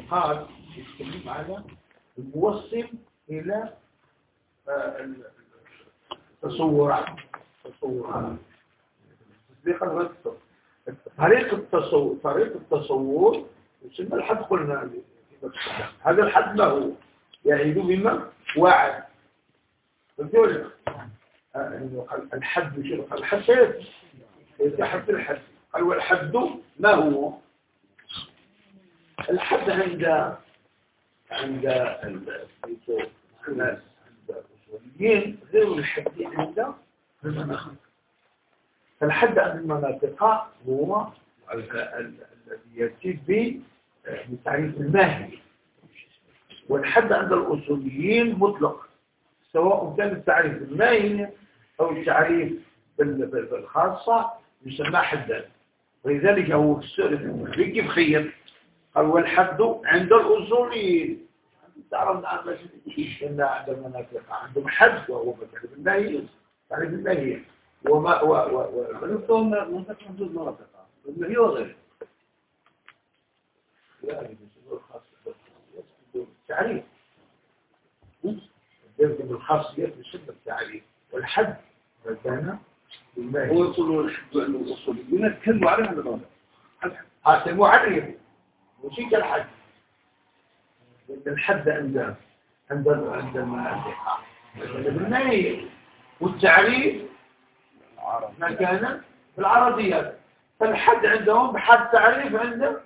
قال يتكلم على الموصل إلى آه، التصورات. التصورات طريق التصور. طريق التصور يسمى الحد قلنا هذا الحد له يعيد بما وعد. فهمت الحد شنو الحد يتحد الحد. قال والحد ما هو؟ الحد عند عند الناس عند الأصوليين غير الحد عند المناطق. فالحد عند المناطق هو الذي يأتي بتعريف الماهي. والحد عند الأصوليين مطلق سواء كان التعريف الماهي أو التعريف بالخاصة يسمى حدا. ولذلك هو في كيف خير؟ قال والحد عند الأصوليين. تعرف عن أن عند المنافق عندهم حد وهو تعريف الماهي تعريف الماهي وما و و و منطقة حدود مناطق هي وغيرها يعني الخاص. التعريف يلزم الخاصيات بشدة التعريف والحد كان هو يقولوا الأصوليين. يتكلموا عليه هذا الموضوع يسموه عليه وشي كالحد الحد عند عند عند المناهي والتعريف ما كان في العربيات فالحد عندهم بحد تعريف عند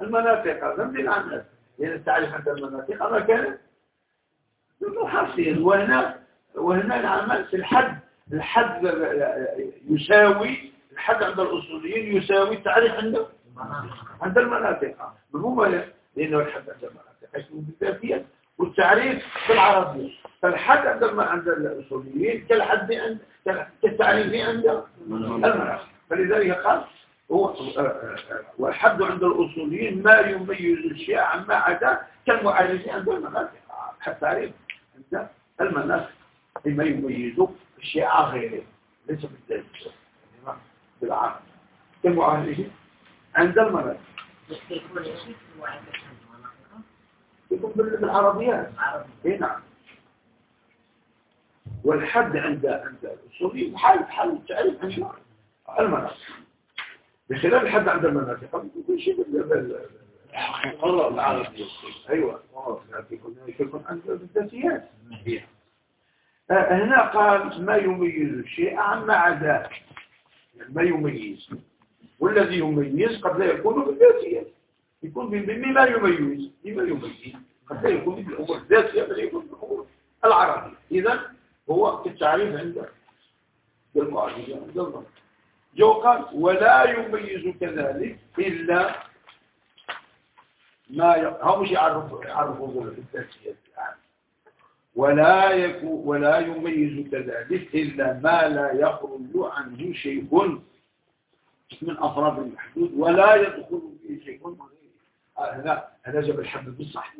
المناطق. هذا من الناس لأن التعريف عند المناطق. ما كان حاصل وهنا وهنا العمل في الحد الحد يساوي الحد عند الأصوليين يساوي التعريف عند عند المناطق مفهوم لأنه الحد عند المناطق يكون بالذاتية والتعريف بالعربية. فالحد عند عند الأصوليين كالحد عند كالتعريف عند المناطق فلذلك قال هو والحد عند الأصوليين ما يميز الشيء عما عدا كالمعرف عند المناطق حتى تعريف عند المناطق بما يميز الشيء غيره. ليس بالذات بالعقل كالمعرف عند المناطق يكون بالعربيات. اي نعم. والحد عند عند الاصوليين حال حال تعريف عن المناطق بخلاف الحد عند المناطق كل شيء والله العربي أيوه. يكون عند الذاتيات. هنا قال ما يميز الشيء عما عداه. يعني ما يميز. والذي يميز قد لا يكون بالذاتيات يكون بما يميز. بما يميز. قد لا يكون بالأمور. الذاتيه بل يكون بالأمور. العربية. إذا هو التعريف عند المعالجه عند النظر جو قال ولا يميز كذلك إلا ما ي... هم مش يعرفوا يعرفوا الذاتية ولا يكون ولا يميز كذلك إلا ما لا يخرج عنه شيء من أفراد المحدود ولا يدخل فيه شيء. هذا هذا جاب الحد بالصح.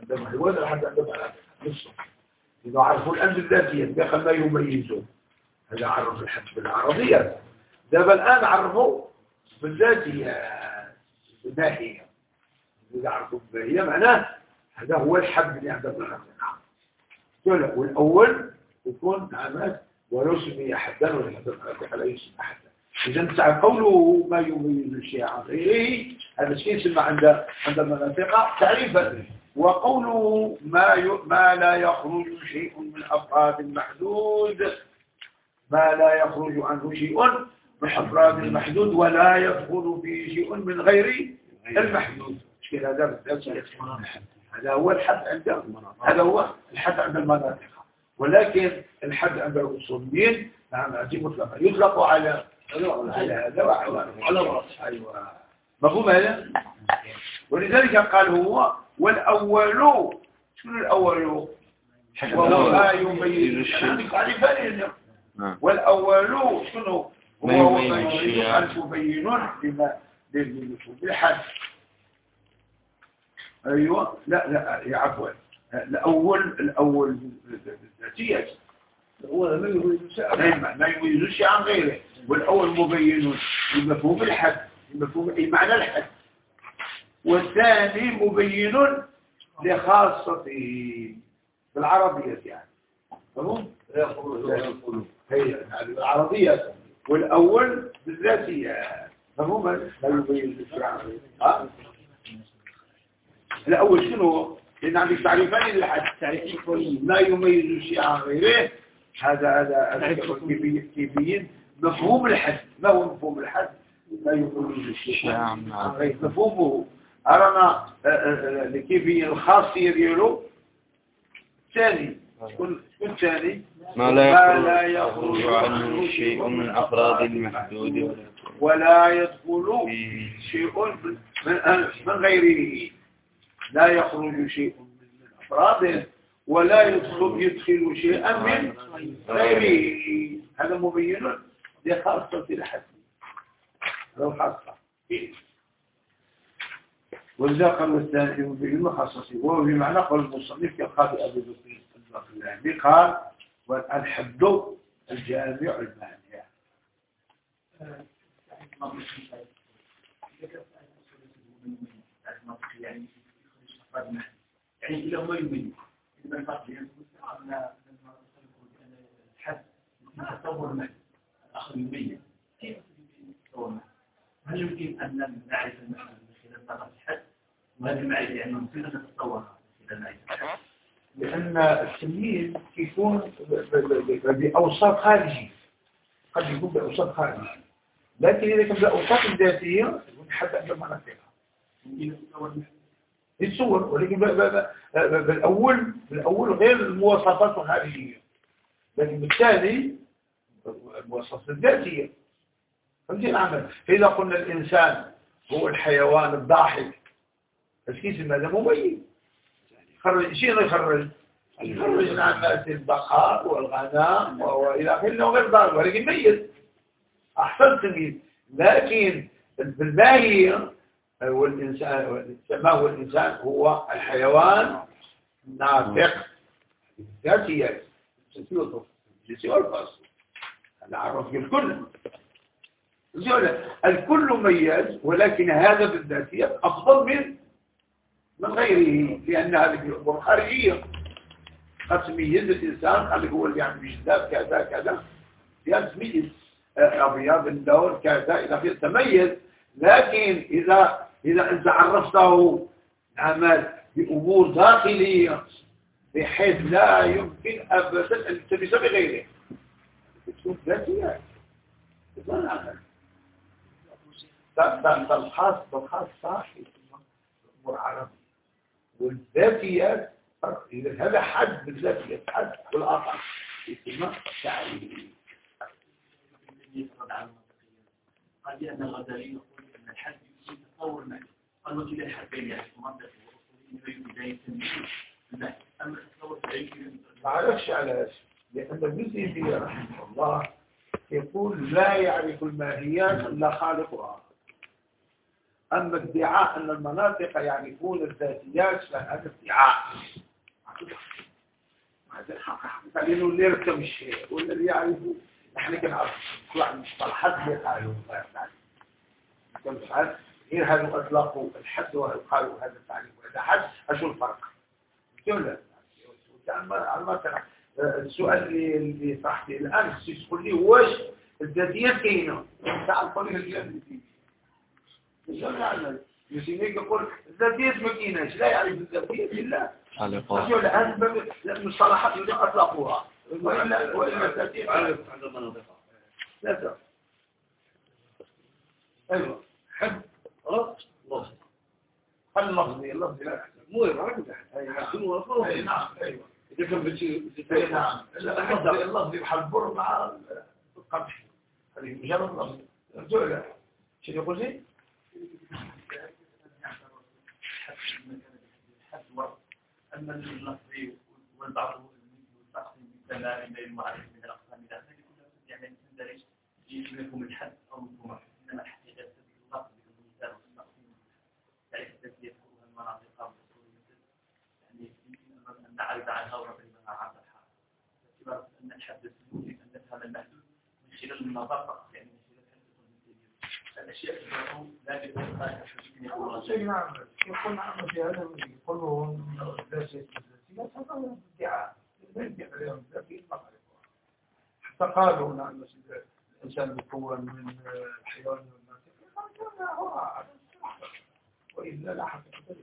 هذا هو الحد عندما بالصح. إذا عرفوا الأمر الذاتية دخل ما يميزه. هذا عرف الحد بالعربية. ده الآن عرفوا بالذاتية الناحية إذا عرفوا هي معناه هذا هو الحد اللي عند الحد والأول يكون عماد ولو سمي حدا ولا حدا لا يسمى حدا إذا انت قوله ما يميز الشيء عن غيره هذا الشيء يسمى عند عند المناطق تعريفا. وقوله ما ي... ما لا يخرج شيء من أفراد المحدود ما لا يخرج عنه شيء من أفراد المحدود ولا يدخل فيه شيء من غير المحدود. مشكلة هذا هذا هو الحد عند هذا هو الحد عند المناطق. ولكن الحد عند الأصوليين نعم يطلق على على الرأس أيوة مفهوم هذا؟ ولذلك قال هو والأول شنو الأول؟ وهو يميز الشيء والأول شنو؟ ما يبين الشيء. المبين لما بالحد أيوه. لا لا يا عفوا. الأول الأول ذاتيات ما يميز شيء ما يميز شيء عن غيره. والأول مبين لمفهوم الحد. لمفهوم اي معنى الحد. والثاني مبين لخاصته بالعربية يعني؟ هي العربية. والأول بالذاتية. مفهوما لا يبين ها؟ الأول شنو؟ لأن عندك تعريفان للحد. تعريفين لا يميز الشيء عن غيره. هذا هذا كيفيين مفهوم الحد. ما هو مفهوم الحد؟ لا يميز الشيء مفهومه. أرانا آه، آه، آه، لكيفية الخاصية ديالو. ثاني. شكون ثاني؟ ما لا يخرج عنه شيء من أفراد المحدود. ولا يدخل شيء من غيره. لا يخرج شيء من أفراده ولا يدخل, يدخل شيئا من غيره. هذا مبين لخاصة الحد. لو خاصة. والذاكر والثاني مبين لخاصته وهو بمعنى قول المصنف كقال أبي بكر الباقلاني قال والحد الجامع المانع. يعني إلى ما لأن التمييز يكون بأوصاف خارجية قد يكون بأوصاف خارجية لكن إذا كان بأوصاف ذاتية يكون حد أكبر مناطقها يمكن يتصور ولكن بالأول بالأول غير المواصفات الخارجية لكن بالتالي المواصفات الذاتية. فهمتي العمل فإذا قلنا الإنسان هو الحيوان الضاحك فكيف ماذا؟ مميز يخرج شيء يخرج يخرج نعمات البقاء والغنم وإلى آخره وغير ذلك ولكن ميت. أحسن تمييز لكن بالماهية والإنسان ما هو الإنسان؟ هو الحيوان نافق ذاتية الجنسي والفصل هذا عرف الكل. الكل مميز ولكن هذا بالذاتية أفضل من من غيره لأن هذه الأمور خارجية. قد تميز الإنسان قال هو اللي عنده جذاب كذا كذا. فيها تميز أبيض اللون كذا إذا في تميز. لكن إذا إذا أنت عرفته عمل بأمور داخلية بحيث لا يمكن أبدا أن تلتبس بغيره. تكون ذاتية. فالخاص بالخاص صاحب أمور عربية. والذاتيات إذا هذا حد بالذاتيات حد والآخر. يسمى تعليم. قد أن الغزالي يقول أن الحد تطور المعنى قال وكلا الحدين يعني بداية المعنى أما التطور ما عرفش على لأن الجزء رحمه الله يقول لا يعرف الماهيات إلا خالقها. أما ادعاء أن المناطق يعرفون الذاتيات فهذا ادعاء. هذا الحق لأنه اللي يركب الشيء ولا اللي يعرفه. نحن كنعرف. طلع المصطلحات اللي قالوا غير هذا أطلقوا الحد وقالوا هذا التعريف وهذا حد أشو الفرق. كيف السؤال اللي اللي طرحته الآن تقول لي واش الذاتيات كاينة؟ تعال طريق الذاتيات يسميك يقول الذاتية ما كايناش. لا يعرف الذاتية إلا هذه المصطلحات اللي أطلقوها. وإلا وإلا الذاتية عند مناطقها لا أيوة. حب غلط؟ لفظ اللفظي اللفظي لا مو يبقى يحسنوا أي نعم إذا كان بتي نعم. اللفظي بحال البر مع القمح. هذه مجرد لفظي شنو يقول لي؟ أما اللفظي والبعض والتقسيم بالتمام بين المعرفة من الأقسام إلى ذلك كلها يعني تندرج في مفهوم الحد أو مفهوم إنما الحقيقة تدل اللفظ بالمثال والتقسيم تعرف التي يذكرها المناطق أو يعني يمكن أن نعرض عنها ونضربها عن الحال باعتبار أن أن من خلال النظر فقط. يعني من خلال الاشياء لا يقول نعم. يقول نعم في هذا يقولون لا شيء هذا ادعاء حتى قالوا نعم الإنسان مكون من الحيوان والناس وإلا لا حقيقه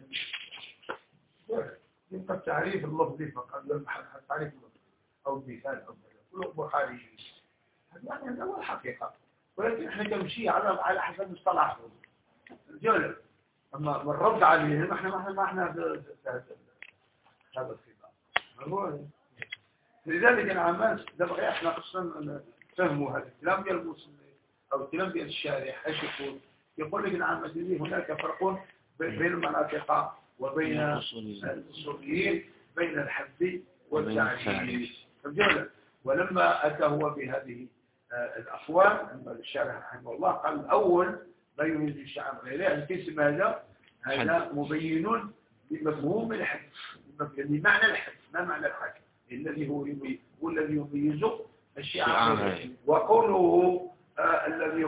يبقى التعريف اللفظي فقط. لا التعريف اللفظي أو المثال أو كله بخاري يعني هذا هو الحقيقة. ولكن إحنا كمشي على على حسب مصطلح الجولة اما الرد عليهم إحنا ما إحنا ما إحنا هذا الخطاب. لذلك العمال دبغي إحنا أصلا فهموا هذا الكلام ديال المسلمين أو الكلام ديال الشارع إيش يقول؟ يقول لك العامة هناك فرق بين المناطق وبين الاصوليين بين الحد والتعليم. ولما أتى هو بهذه آه، الأقوال الشارع رحمه الله قال الأول ما يريد الشعب غيره القسم هذا هذا مبين لمفهوم الحد لمعنى الحد ما معنى الحد الذي هو الذي يميز الشعب وقوله آه الذي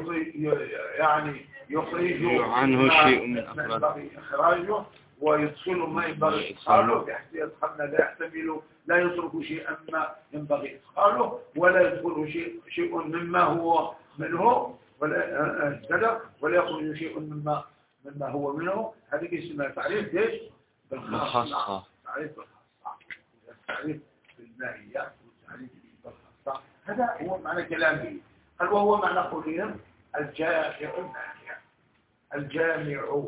يعني يخرج عنه شيء من أفراد إخراجه ويدخل ما ينبغي إدخاله يدخلنا لا يحتمل لا يترك شيئا ما ينبغي إدخاله ولا يدخل شيء, شيء مما هو منه ولا كذا ولا يخرج شيء مما مما هو منه. هذه اسمها تعريف ليش بالخاصة تعريف بالخاصة تعريف بالماهية والتعريف بالخاصة هذا هو معنى كلامه. هل وهو معنى قولهم؟ الجامع. الجامع.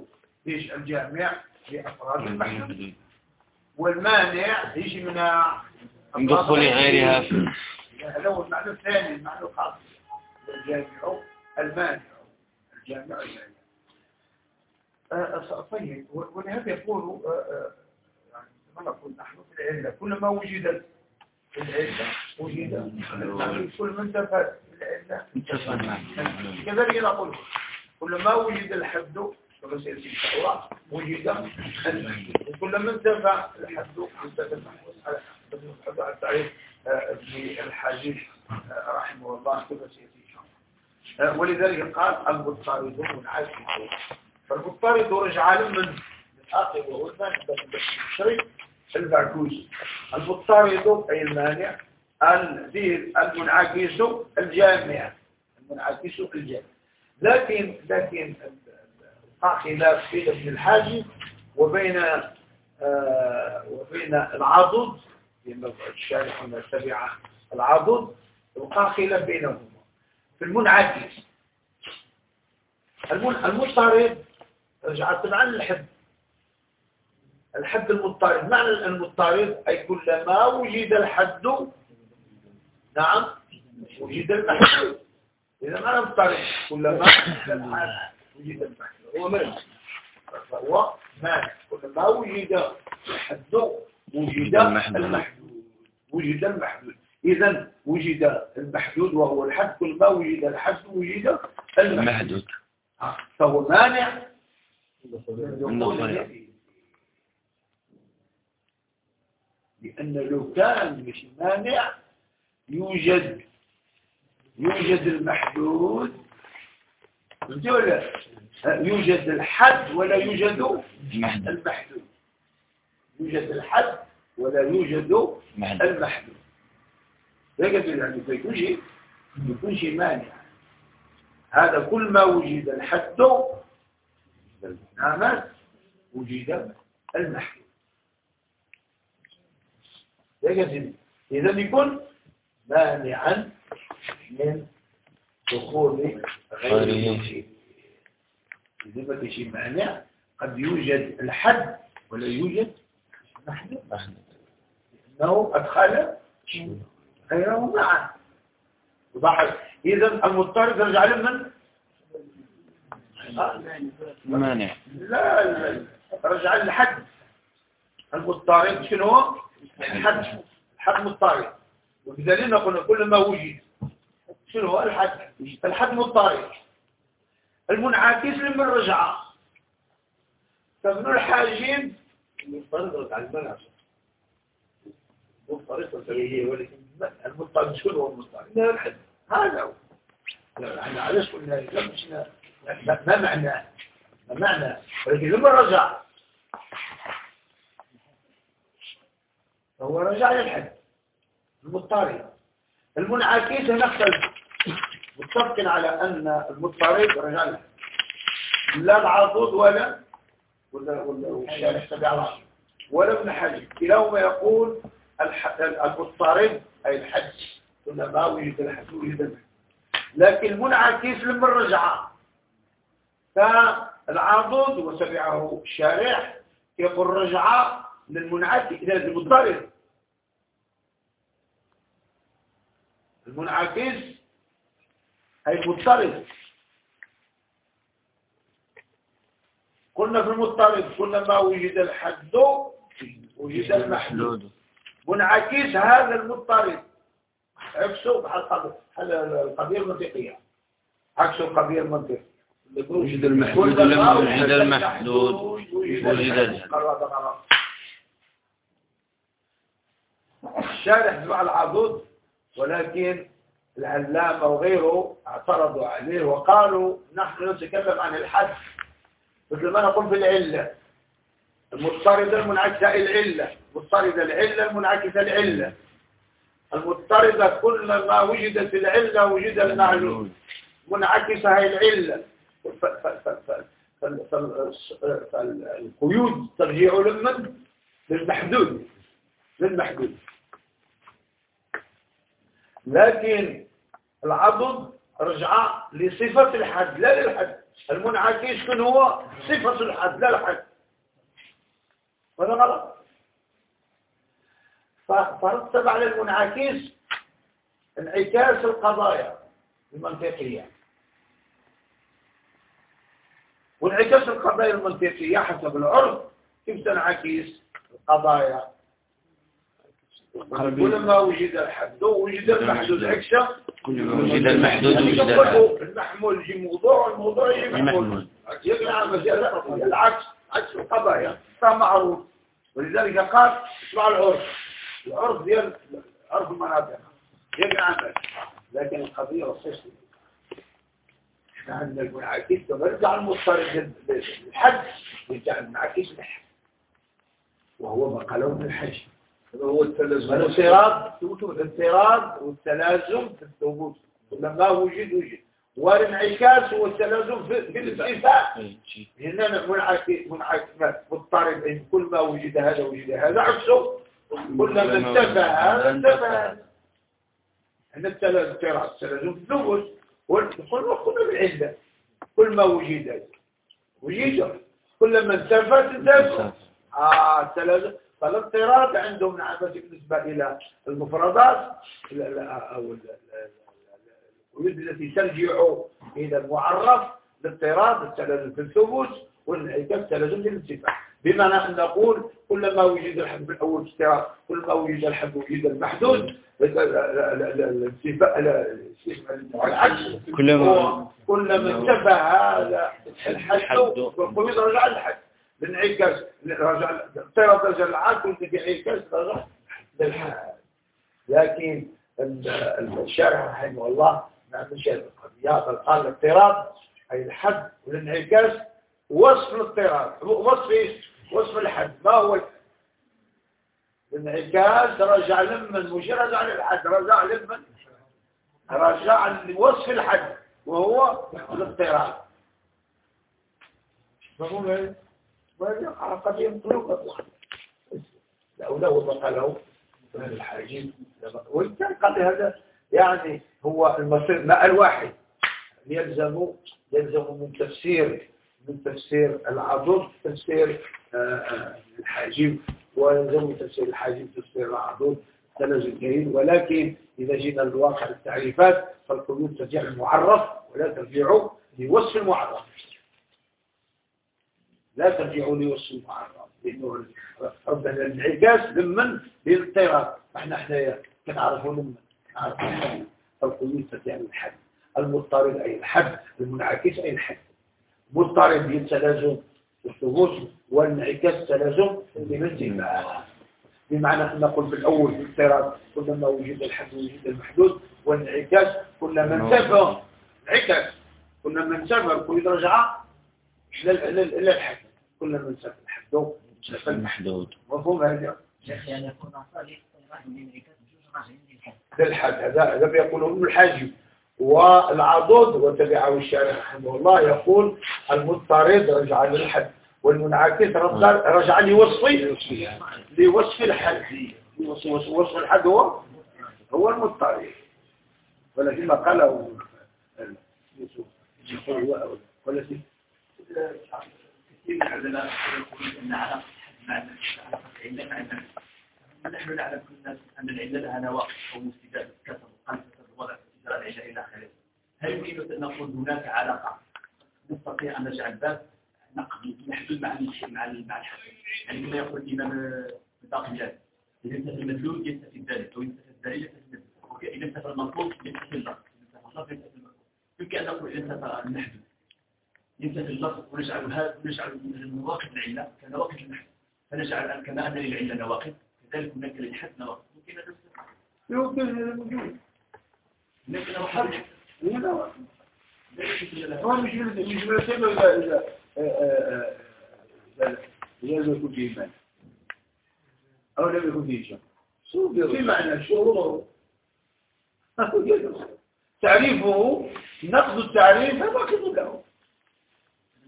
إيش الجامع؟ لأفراد والمانع يجي من دخول غيرها هذا هو المعنى الثاني المعنى الخاص. الجامع المانع. الجامع المانع آه، طيب ولهذا يقول آه، آه، يعني ما نقول نحن في العلة. كلما وجدت العلة وجد. كل من انتفت العلة. كذلك نقول كلما وجد الحد شاء الله وجد وكلما انتفع الحد انتفع المحفوظ على التعريف بالحديث رحمه الله كما سيأتي ولذلك قال المضطرد منعكس فالمضطرد رجع من الآخر وهو المانع الشريك المعكوس المضطرد أي المانع الدير المنعكس الجامع. المنعكس الجامع. لكن لكن خلاف بين ابن الحاجب وبين آه وبين العضد لأن الشارح هنا تبع العضد وقع خلاف بينهما. في المنعكس المضطرب رجعت عن الحد الحد المضطرب معنى المضطرب أي كلما وجد الحد نعم وجد المحدود إذا معنى المضطرب كلما وجد المحدود هو مانع فهو مانع كلما وجد الحد وجد المحدود. وجد المحدود. إذا وجد المحدود وهو الحد. كل ما وجد الحد وجد المحدود. فهو مانع لأن لو كان مش مانع يوجد يوجد المحدود. ولا يوجد الحد ولا يوجد المحدود يوجد الحد ولا يوجد المحدود لكن يعني يكون شيء يكون شيء مانع. هذا كل ما وجد الحد نعم وجد المحدود لكن إذا يكون مانعا من دخول غير شيء إذا ما شيء مانع قد يوجد الحد ولا يوجد محدود. لأنه أدخل غيره معا. وضحك إذا المضطرد يرجع من؟ مانع. لا لا رجع للحد المضطرد شنو؟ هو الحد. الحد مضطرد وبذلك نقول كل ما وجد. شنو هو الحد؟ الحد مضطرد المنعكس لمن رجع فابن الحاجين المضطرد على المنع مضطرد ولكن المضطرد شنو هو المضطرد لا الحد هذا هو. إحنا علاش قلنا لا مشنا ما معنى ما معنى. ولكن لما رجع. فهو رجع للحد المضطرب المنعكس نختلف متفق على أن المضطرب رجع لا العضد ولا ولا ولا ولا ابن حجر. كلاهما يقول المضطرب أي الحد كنا ما وجد الحد وجد لكن المنعكس لما رجع. فالعاضد وسمعه الشارع يقول رجع للمنعكس إلى المضطرب. المنعكس أي المضطرب قلنا في المضطرب. كلما وجد الحد وجد المحدود. منعكس هذا المضطرب. عكسه بحال القضية المنطقية. عكسه القضية المنطقية. وجد المحدود لما وجد المحدود. وجد الشارح مع العضد ولكن العلامة وغيره اعترضوا عليه وقالوا نحن نتكلم عن الحد مثل ما نقول في العلة. المضطردة المنعكسة العلة. مضطردة العلة المنعكسة العلة. المضطردة كل ما وجدت العلة وجد المعلوم منعكسة هي العلة. فالقيود ترجع لمن؟ للمحدود. للمحدود. لكن العضد رجع لصفة الحد لا للحد. المنعكس كن هو؟ صفة الحد لا الحد. هذا غلط فرتب على المنعكس انعكاس القضايا المنطقية. وانعكاس القضايا المنطقية حسب العرف كيف تنعكس القضايا كلما وجد الحد وجد المحدود. عكسة. كلما وجد المحدود وجد المحمول يجي موضوع والموضوع يجي محمول. يقنع العكس عكس القضايا. فمعروف ولذلك قال اسمع العرف العرف ديال عرف المناطق. يقنع لكن القضية والصيص إحنا عندنا المنعكس فبرجع المضطرد للحد يرجع المنعكس للحد. وهو ما قالوا من الحج هو التلازم. الانفراد الانفراد والتلازم في الثبوت. لما وجد وجد. والانعكاس هو التلازم في الانفعال هنا منعكس مضطرب ان كل ما وجد هذا وجد هذا. عكسه كلما انتفى هذا انتفى هذا هنا التلازم التلازم في الثبوت. كنا بالعله كل ما وجد. وجد. كلما انتفت انتفى آه التلازم. فالاضطراد عندهم نعم بالنسبة إلى المفردات أو القيود التي ترجع إلى المعرف الاضطراد التلازم في الثبوت والانعكاس التلازم في الانتفاع بمعنى أن نقول كلما وجد الحد الأول اضطراد كلما وجد الحد وجد المحدود كلما كلما انتفى هذا الحد والقيود رجع الحد بنعكس رجع رجع العقل انت بيعكس رجع للحال لكن الشارع رحمه الله ما مش القضيات قال الاضطراب أي الحد والانعكاس وصف الاضطراب. وصف إيش؟ وصف الحد. ما هو الانعكاس رجع لمن؟ مش رجع للحد. رجع لمن؟ رجع لوصف الحد وهو الاضطراب. مفهوم؟ قد ينطلق لو له بقى له الحاجين وإن كان قال هذا يعني هو المصير ما الواحد. يلزم يلزم من تفسير من تفسير العضد تفسير آه، آه، الحاجب. ويلزم من تفسير الحاجب تفسير العضد. تلازم جيد. ولكن إذا جينا لواقع التعريفات فالقيود ترجع المعرف ولا ترجع لوصف المعرف. لا ترجعوا لي وصف معرض لأنه ربنا الانعكاس لمن؟ للطيران إحنا حنايا كنعرفوا لمن؟ نعرفوا القيود يعني الحد المضطرد أي الحد المنعكس أي الحد مضطرد التلازم الثبوت والانعكاس تلازم الانتفاع بمعنى أن نقول في الأول في الاضطراد كلما وجد الحد وجد المحدود والانعكاس كلما انتفى. انعكس كنا من سافر كل رجعة إلى الحد كنا من سافر الحد المحدود مفهوم هذا شيخ يعني يكون صالح للحد هذا هذا بيقوله ابن الحاجب والعضد وتبعه الشارع رحمه الله يقول المضطرد رجع للحد والمنعكس رجع لوصف لوصف الحد وصف الحد هو هو المضطرد ولكن ما قاله يوسف ولا كثير مع نحن نعلم ان العله لها نواقص أو مفسدات كثر القلب الوضع استدراء العله إلى اخره هل يمكن نقول هناك علاقه نستطيع ان نجعل باب نقد محدود مع مع مع يقول الامام الباقلاني اذا انتهى المدلول ينتفي الدليل أو ينتفي الدليل ينتفي المدلول اذا انتفى المطلوب ينتفي اللفظ يمكن ان نقول اذا انتفى المحدود ينتفي اللفظ ونجعل هذا ونجعل نواقض العله كنواقض المحدود فنجعل كما أن للعله نواقض. كذلك هناك للحد نواقض. ممكن هذا يمكن لكن هو حرج هو مش مش مرتبه إذا إذا إذا إذا يكون فيه إيمان. أو لم يكن فيه شيء في معنى شو تعريفه نقض التعريف باقي له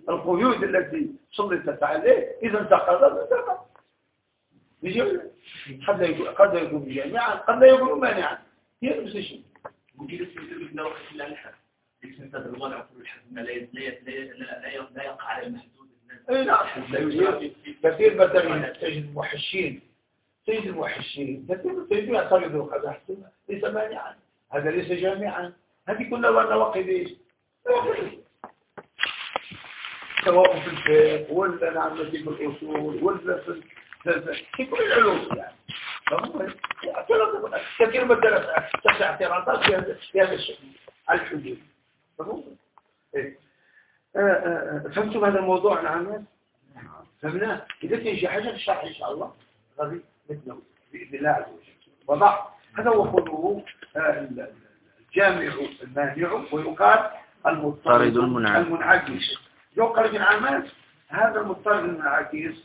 القيود التي سلطت عليه إذا انتقضت انتقضت قد لا يكون قد لا يكون جامعا قد لا يكون مانعا هي نفس الشيء وقت إلا الحد هذا الوضع كل الحد لا لا لا يقع على المحدود اي نعم كثير مثلا تجد الموحشين تجد الموحشين كثير تجد يعتقدوا هذا ليس مانعا هذا ليس جامعا هذه كلها نواقض إيش سواء في الفقه ولا نعم في الأصول ولا في في كل العلوم يعني. كثير من الدرس تسع اعتراضات في هذا الشكل. على الحدود إيه. آه، آه، آه، فهمتم هذا الموضوع نعم. فهمناه إذا كان شي حاجة تشرح إن شاء الله غادي مثله بإذن الله عز وجل. وضع. هذا هو قوله الجامع المانع ويقال المضطرد المنعكس ابن عماس هذا المضطرد المنعكس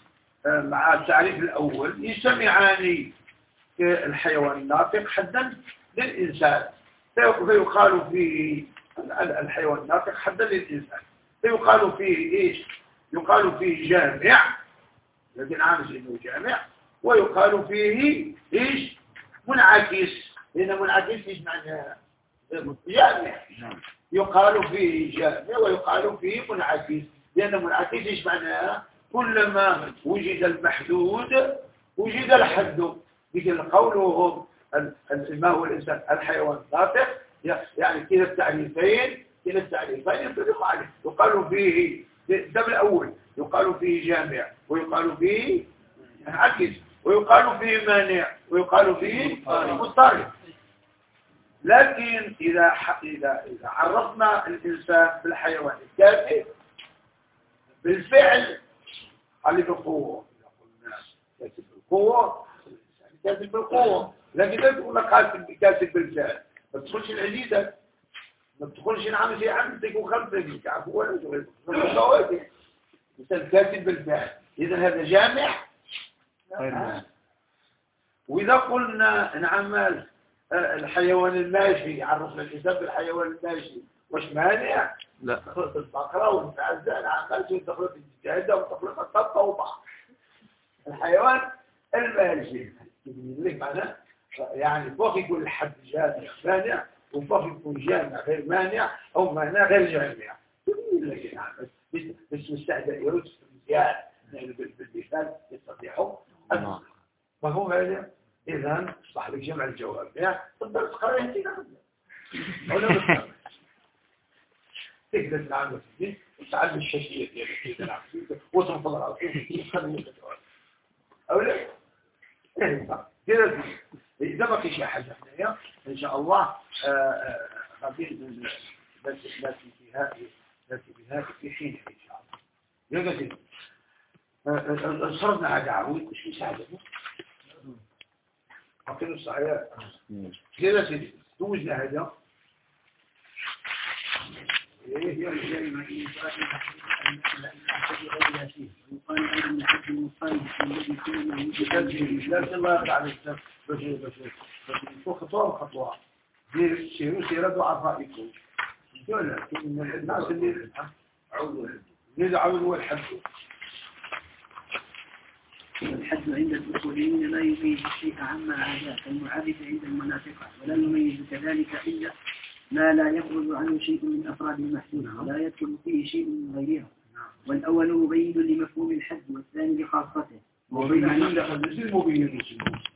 مع التعريف الأول. يجتمعان الحيوان الناطق حدا للإنسان. فيقال فيه الحيوان الناطق حدا للإنسان. فيقال فيه إيش؟ يقال فيه جامع. لكن عامس إنه جامع. ويقال فيه إيش؟ منعكس. لأن منعكس إيش معنى؟ جامع يقال فيه جامع ويقال فيه منعكس. لأن منعكس إيش معناه كلما وجد المحدود وجد الحد. مثل قولهم ما هو الإنسان؟ الحيوان الناطق يعني كلا التعريفين كلا التعريفين ينطبق عليه يقال فيه ده الأول. يقال فيه جامع. ويقال فيه منعكس. ويقال فيه مانع. ويقال فيه مضطرب. لكن إذا إذا إذا عرفنا الإنسان بالحيوان الكافي بالفعل علي بالقوة كاتب بالقوة كاتب بالقوة. لكن لا تقول لك كاتب بالفعل. ما تدخلش العزيزة ما تدخلش نعمل شيء عمتك وخمسك عفوا. ولا مثل كاتب بالفعل. إذا هذا جامع؟ وإذا قلنا نعمل الحيوان الماشي عرفنا الإنسان بالحيوان الماشي واش مانع؟ لا. تخلط البقرة والمعزة نعمل وتخلط الجهدة وتخلط الطبة الحيوان الماشي لك معناه؟ يعني فوق يكون الحد جامع مانع وفوق يكون جامع غير مانع أو مانع غير جامع. بس مستعد يرد مزيان بالمثال يستطيعوا مفهوم هذا إذا أصبح لك جمع الجواب. يعني تقدر تقرأ أنت ولا تقدر تلعب في وتعلم الشاشية ديالك تلعب وتنفض العصير أو لا؟ كده إذا ما في شيء حاجة هنايا إن شاء الله. غادي بس لكن في هذه لكن في هذه. في حين إن شاء الله. يا قصدي صرنا على عاود شو يساعدنا حاطين الصحيح كده سيدي. توجنا هذا إيه ويقال أيضا الحج المصطلح الذي كل ما يوجد لازم ما يقع على السبب باش باش باش يفوق خطوة؟ بخطوة دير سيروا دعاء يكون ولا الناس اللي عودوا الحج والحد عند الأصوليين لا يميز الشيء عما عداه كالمعرف عند المنافقة. ولا يميز كذلك إلا ما لا يخرج عنه شيء من أفراد المحدود ولا يدخل فيه شيء من غيرها. والأول مبين لمفهوم الحد والثاني لخاصته. مبين لك المبين